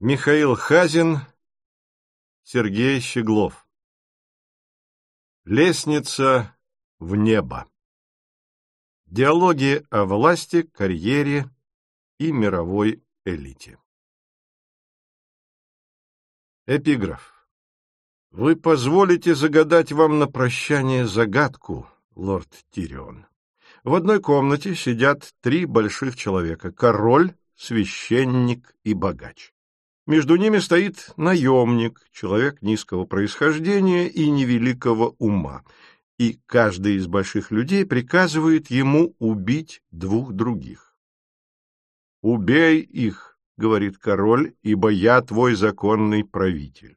Михаил Хазин, Сергей Щеглов. Лестница в небо. Диалоги о власти, карьере и мировой элите. Эпиграф. Вы позволите загадать вам на прощание загадку, лорд Тирион. В одной комнате сидят три больших человека — король, священник и богач. Между ними стоит наемник, человек низкого происхождения и невеликого ума, и каждый из больших людей приказывает ему убить двух других. «Убей их», — говорит король, — «ибо я твой законный правитель».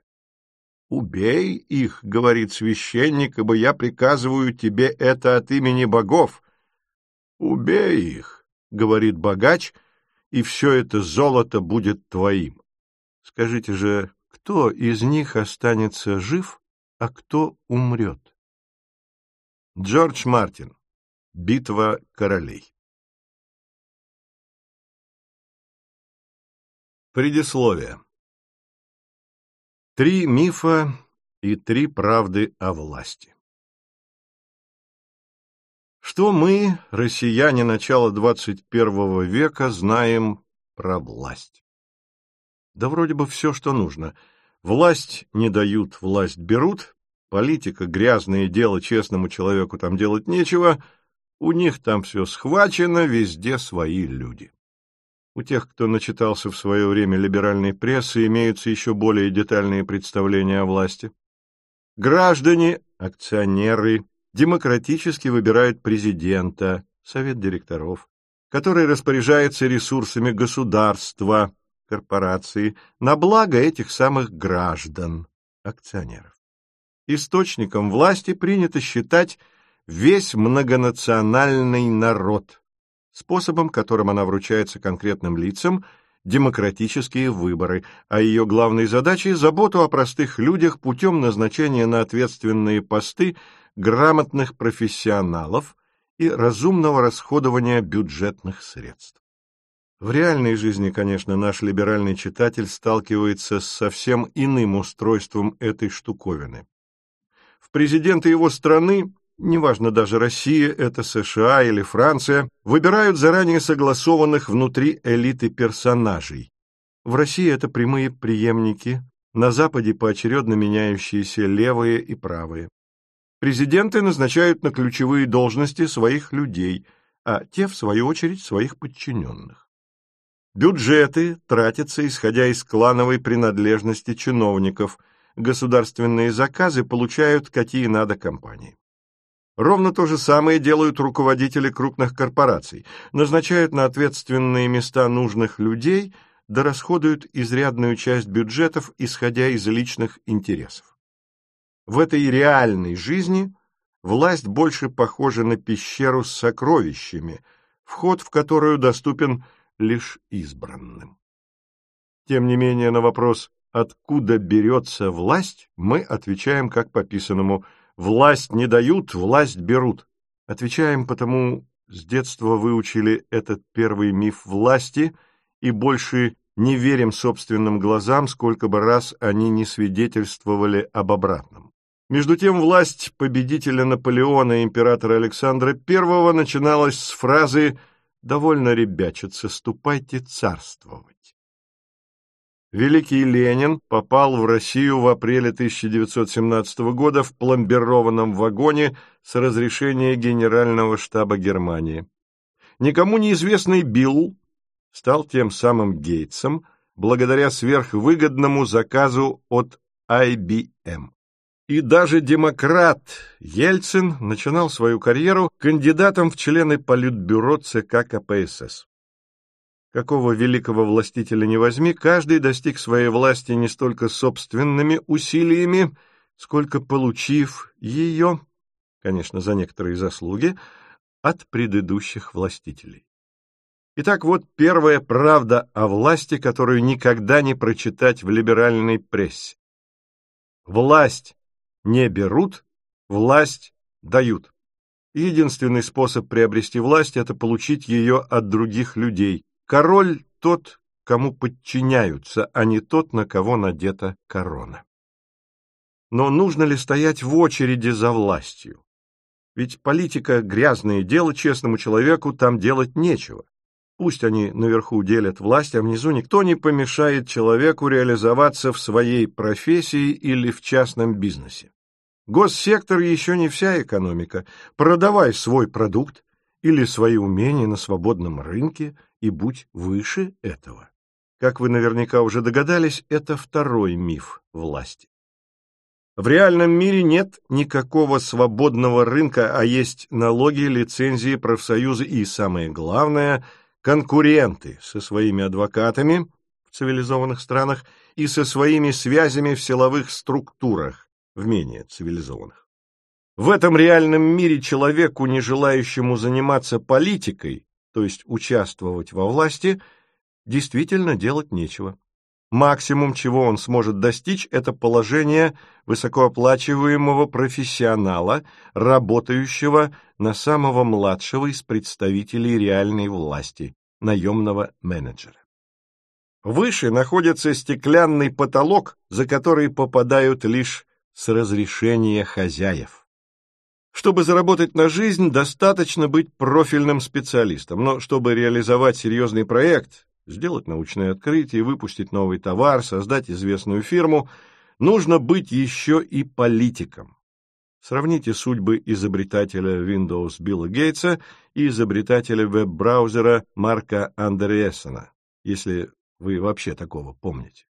«Убей их», — говорит священник, — «ибо я приказываю тебе это от имени богов». «Убей их», — говорит богач, — «и все это золото будет твоим». Скажите же, кто из них останется жив, а кто умрет? Джордж Мартин. Битва королей. Предисловие. Три мифа и три правды о власти. Что мы, россияне начала XXI века, знаем про власть? Да вроде бы все, что нужно. Власть не дают, власть берут, политика — грязное дело, честному человеку там делать нечего, у них там все схвачено, везде свои люди. У тех, кто начитался в свое время либеральной прессы, имеются еще более детальные представления о власти. Граждане, акционеры, демократически выбирают президента, совет директоров, который распоряжается ресурсами государства, корпорации на благо этих самых граждан, акционеров. Источником власти принято считать весь многонациональный народ, способом, которым она вручается конкретным лицам, демократические выборы, а ее главной задачей – заботу о простых людях путем назначения на ответственные посты грамотных профессионалов и разумного расходования бюджетных средств. В реальной жизни, конечно, наш либеральный читатель сталкивается с совсем иным устройством этой штуковины. В президенты его страны, неважно даже Россия, это США или Франция, выбирают заранее согласованных внутри элиты персонажей. В России это прямые преемники, на Западе поочередно меняющиеся левые и правые. Президенты назначают на ключевые должности своих людей, а те, в свою очередь, своих подчиненных. Бюджеты тратятся, исходя из клановой принадлежности чиновников. Государственные заказы получают какие надо компании. Ровно то же самое делают руководители крупных корпораций. Назначают на ответственные места нужных людей, да расходуют изрядную часть бюджетов, исходя из личных интересов. В этой реальной жизни власть больше похожа на пещеру с сокровищами, вход в которую доступен лишь избранным. Тем не менее, на вопрос «Откуда берется власть?» мы отвечаем как по писанному «Власть не дают, власть берут». Отвечаем потому, с детства выучили этот первый миф власти и больше не верим собственным глазам, сколько бы раз они не свидетельствовали об обратном. Между тем, власть победителя Наполеона и императора Александра I начиналась с фразы «Связь» Довольно ребячиться, ступайте царствовать. Великий Ленин попал в Россию в апреле 1917 года в пломбированном вагоне с разрешения Генерального штаба Германии. Никому неизвестный Билл стал тем самым Гейтсом благодаря сверхвыгодному заказу от IBM. И даже демократ Ельцин начинал свою карьеру кандидатом в члены Политбюро ЦК КПСС. Какого великого властителя не возьми, каждый достиг своей власти не столько собственными усилиями, сколько получив ее, конечно, за некоторые заслуги, от предыдущих властителей. Итак, вот первая правда о власти, которую никогда не прочитать в либеральной прессе. Власть не берут, власть дают. Единственный способ приобрести власть – это получить ее от других людей. Король тот, кому подчиняются, а не тот, на кого надета корона. Но нужно ли стоять в очереди за властью? Ведь политика — грязное дело, честному человеку там делать нечего. Пусть они наверху делят власть, а внизу никто не помешает человеку реализоваться в своей профессии или в частном бизнесе. Госсектор еще не вся экономика. Продавай свой продукт или свои умения на свободном рынке и будь выше этого. Как вы наверняка уже догадались, это второй миф власти. В реальном мире нет никакого свободного рынка, а есть налоги, лицензии, профсоюзы и, самое главное, конкуренты со своими адвокатами в цивилизованных странах и со своими связями в силовых структурах в менее цивилизованных. В этом реальном мире человеку, не желающему заниматься политикой, то есть участвовать во власти, действительно делать нечего. Максимум, чего он сможет достичь, это положение высокооплачиваемого профессионала, работающего на самого младшего из представителей реальной власти, наемного менеджера. Выше находится стеклянный потолок, за который попадают лишь с разрешения хозяев. Чтобы заработать на жизнь, достаточно быть профильным специалистом, но чтобы реализовать серьезный проект, сделать научное открытие, выпустить новый товар, создать известную фирму, нужно быть еще и политиком. Сравните судьбы изобретателя Windows Билла Гейтса и изобретателя веб-браузера Марка Андреэссена, если вы вообще такого помните.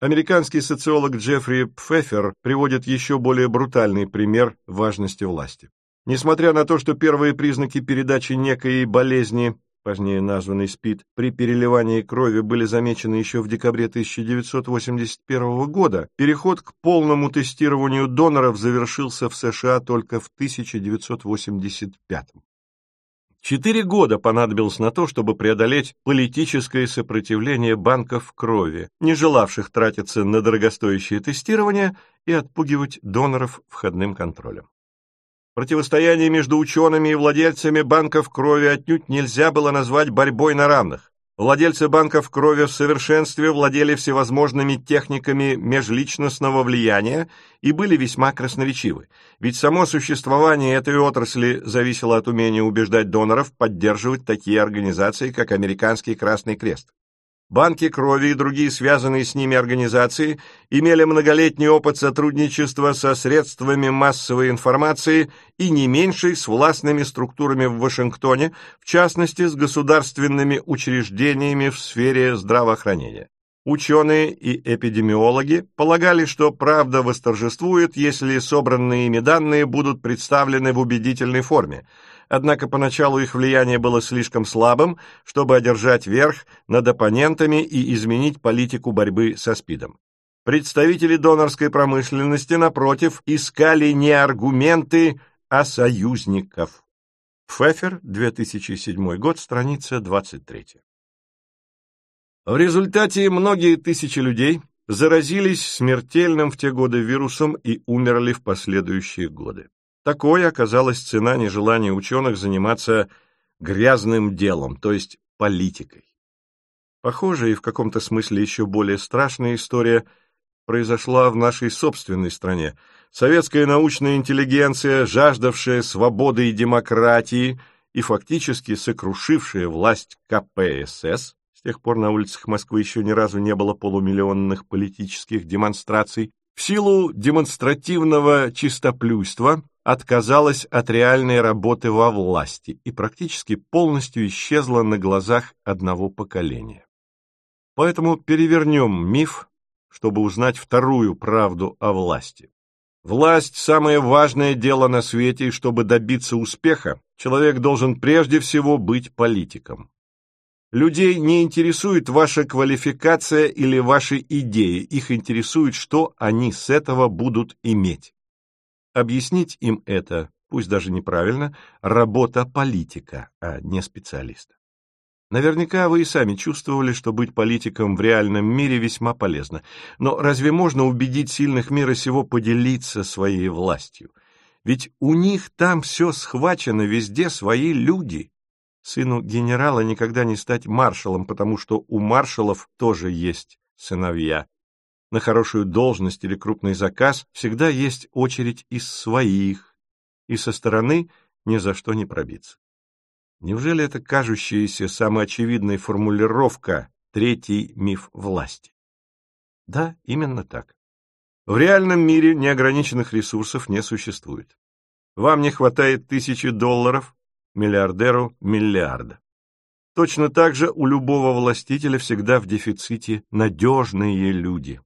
Американский социолог Джеффри Пфеффер приводит еще более брутальный пример важности власти. Несмотря на то, что первые признаки передачи некой болезни позднее названный СПИД, при переливании крови были замечены еще в декабре 1981 года, переход к полному тестированию доноров завершился в США только в 1985. Четыре года понадобилось на то, чтобы преодолеть политическое сопротивление банков крови, не желавших тратиться на дорогостоящее тестирование и отпугивать доноров входным контролем. Противостояние между учеными и владельцами банков крови отнюдь нельзя было назвать борьбой на равных. Владельцы банков крови в совершенстве владели всевозможными техниками межличностного влияния и были весьма красноречивы, ведь само существование этой отрасли зависело от умения убеждать доноров поддерживать такие организации, как Американский Красный Крест. Банки крови и другие связанные с ними организации имели многолетний опыт сотрудничества со средствами массовой информации и не меньший с властными структурами в Вашингтоне, в частности с государственными учреждениями в сфере здравоохранения. Ученые и эпидемиологи полагали, что правда восторжествует, если собранные ими данные будут представлены в убедительной форме – однако поначалу их влияние было слишком слабым, чтобы одержать верх над оппонентами и изменить политику борьбы со СПИДом. Представители донорской промышленности, напротив, искали не аргументы, а союзников. Пфеффер, 2007 год, страница 23. В результате многие тысячи людей заразились смертельным в те годы вирусом и умерли в последующие годы. Такой оказалась цена нежелания ученых заниматься грязным делом, то есть политикой. Похожая и в каком-то смысле еще более страшная история произошла в нашей собственной стране. Советская научная интеллигенция, жаждавшая свободы и демократии и фактически сокрушившая власть КПСС, с тех пор на улицах Москвы еще ни разу не было полумиллионных политических демонстраций, в силу демонстративного чистоплюйства отказалась от реальной работы во власти и практически полностью исчезла на глазах одного поколения. Поэтому перевернем миф, чтобы узнать вторую правду о власти. Власть – самое важное дело на свете, и чтобы добиться успеха, человек должен прежде всего быть политиком. Людей не интересует ваша квалификация или ваши идеи, их интересует, что они с этого будут иметь. Объяснить им это, пусть даже неправильно, работа политика, а не специалиста. Наверняка вы и сами чувствовали, что быть политиком в реальном мире весьма полезно. Но разве можно убедить сильных мира сего поделиться своей властью? Ведь у них там все схвачено, везде свои люди. Сыну генерала никогда не стать маршалом, потому что у маршалов тоже есть сыновья. На хорошую должность или крупный заказ всегда есть очередь из своих, и со стороны ни за что не пробиться. Неужели это кажущаяся самоочевидная формулировка «третий миф власти»? Да, именно так. В реальном мире неограниченных ресурсов не существует. Вам не хватает тысячи долларов, миллиардеру миллиарда. Точно так же у любого властителя всегда в дефиците надежные люди.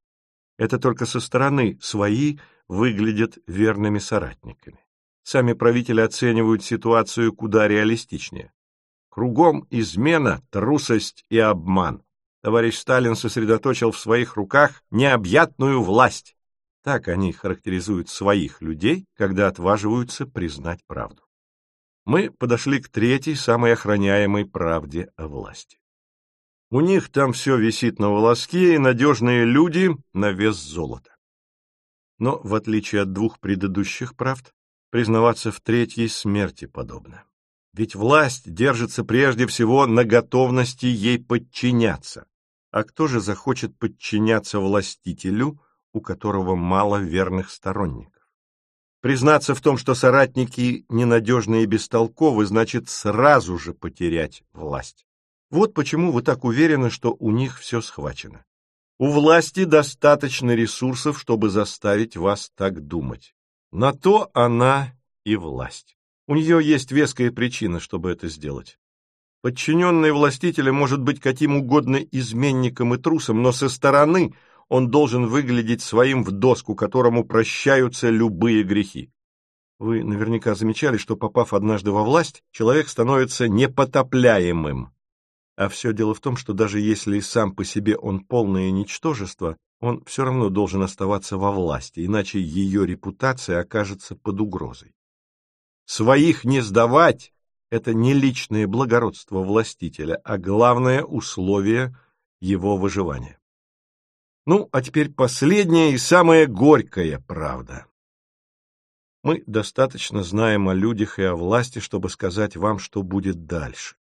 Это только со стороны свои выглядят верными соратниками. Сами правители оценивают ситуацию куда реалистичнее. Кругом измена, трусость и обман. Товарищ Сталин сосредоточил в своих руках необъятную власть. Так они характеризуют своих людей, когда отваживаются признать правду мы подошли к третьей, самой охраняемой правде о власти. У них там все висит на волоске, и надежные люди на вес золота. Но, в отличие от двух предыдущих правд, признаваться в третьей смерти подобно. Ведь власть держится прежде всего на готовности ей подчиняться. А кто же захочет подчиняться властителю, у которого мало верных сторонников? Признаться в том, что соратники ненадежны и бестолковы, значит сразу же потерять власть. Вот почему вы так уверены, что у них все схвачено. У власти достаточно ресурсов, чтобы заставить вас так думать. На то она и власть. У нее есть веская причина, чтобы это сделать. Подчиненный властителя может быть каким угодно изменником и трусом, но со стороны – он должен выглядеть своим в доску, которому прощаются любые грехи. Вы наверняка замечали, что, попав однажды во власть, человек становится непотопляемым. А все дело в том, что даже если сам по себе он полное ничтожество, он все равно должен оставаться во власти, иначе ее репутация окажется под угрозой. Своих не сдавать – это не личное благородство властителя, а главное условие его выживания. Ну, а теперь последняя и самая горькая правда. Мы достаточно знаем о людях и о власти, чтобы сказать вам, что будет дальше.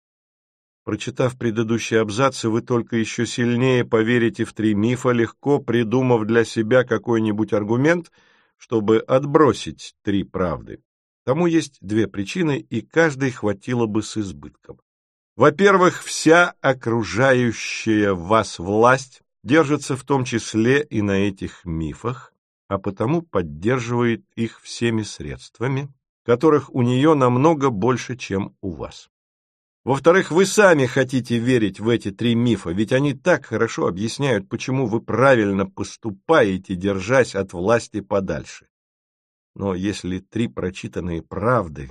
Прочитав предыдущие абзацы, вы только еще сильнее поверите в три мифа, легко придумав для себя какой-нибудь аргумент, чтобы отбросить три правды. Тому есть две причины, и каждой хватило бы с избытком. Во-первых, вся окружающая вас власть держится в том числе и на этих мифах, а потому поддерживает их всеми средствами, которых у нее намного больше, чем у вас. Во-вторых, вы сами хотите верить в эти три мифа, ведь они так хорошо объясняют, почему вы правильно поступаете, держась от власти подальше. Но если три прочитанные правды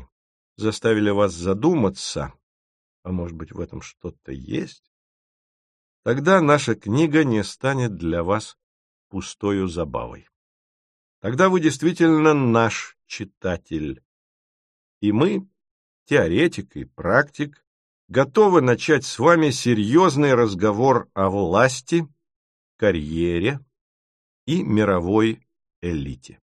заставили вас задуматься, а может быть в этом что-то есть, тогда наша книга не станет для вас пустою забавой. Тогда вы действительно наш читатель. И мы, теоретик и практик, готовы начать с вами серьезный разговор о власти, карьере и мировой элите.